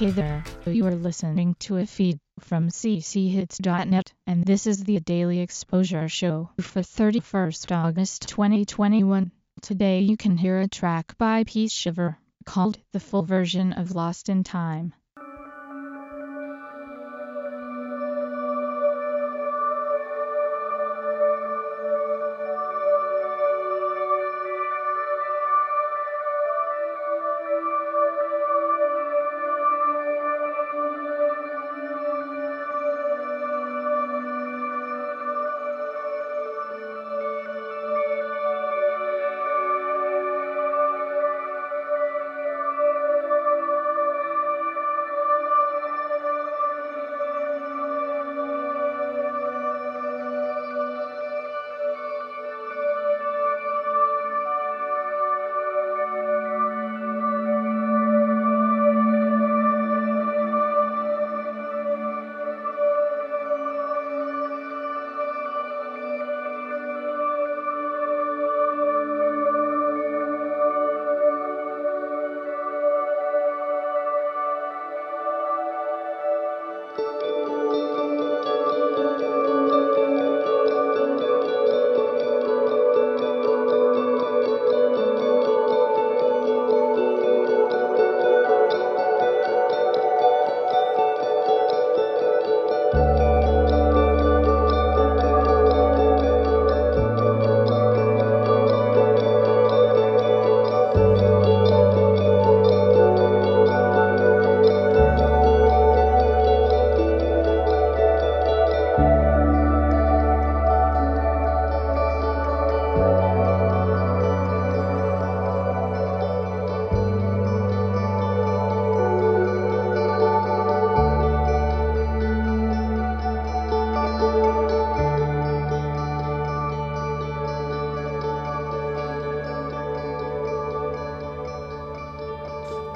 Hey there, you are listening to a feed from cchits.net, and this is the Daily Exposure Show for 31st August 2021. Today you can hear a track by Peace Shiver called the full version of Lost in Time.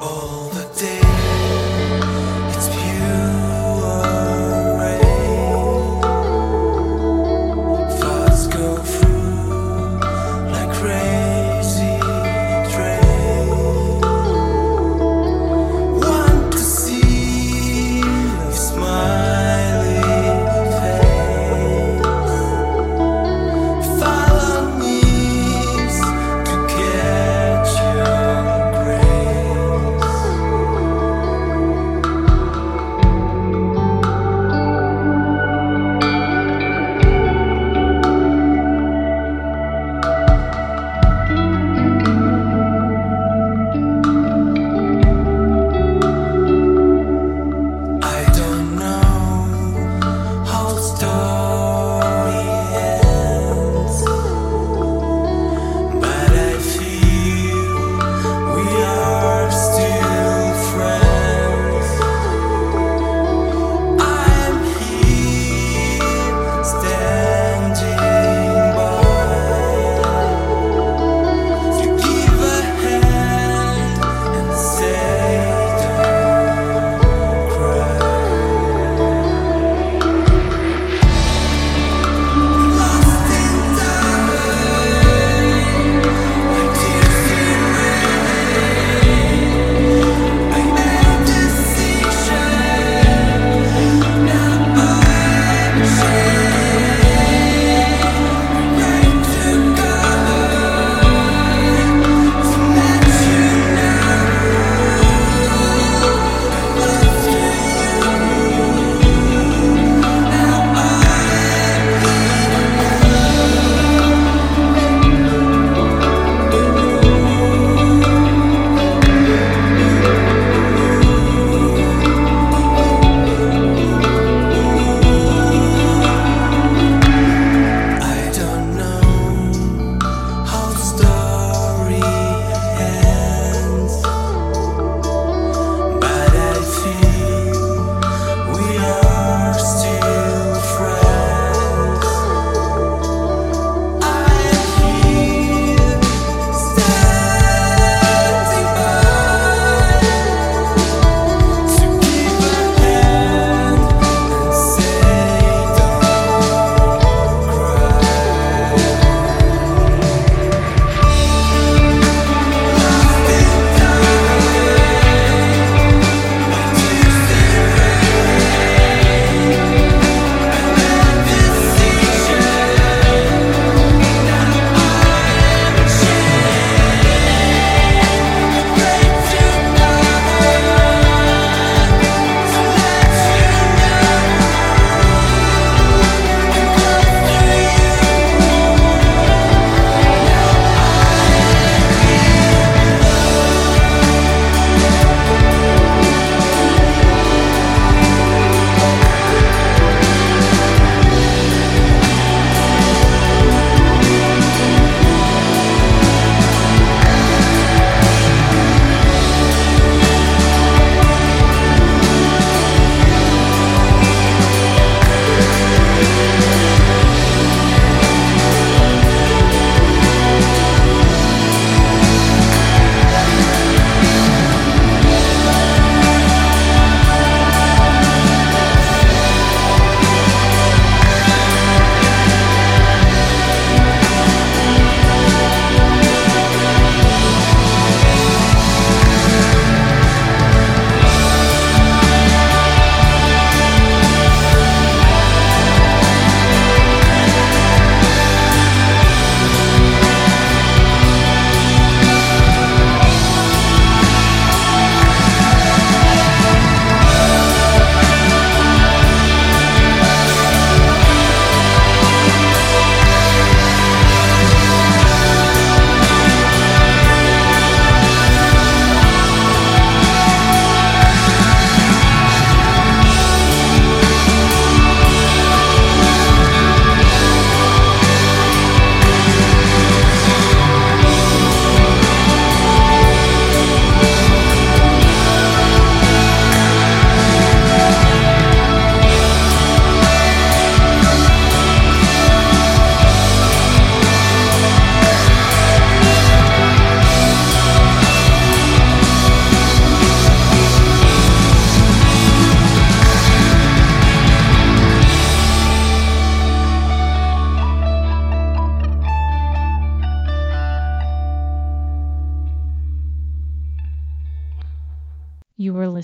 All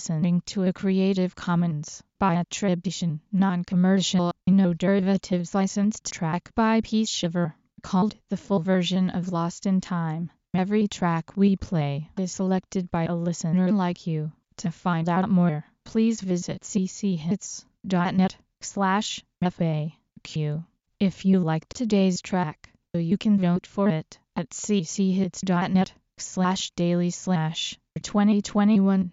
listening to a Creative Commons by attribution, non-commercial, no derivatives licensed track by Peace Shiver called the full version of Lost in Time. Every track we play is selected by a listener like you. To find out more, please visit cchits.net slash FAQ. If you liked today's track, you can vote for it at cchits.net slash daily slash 2021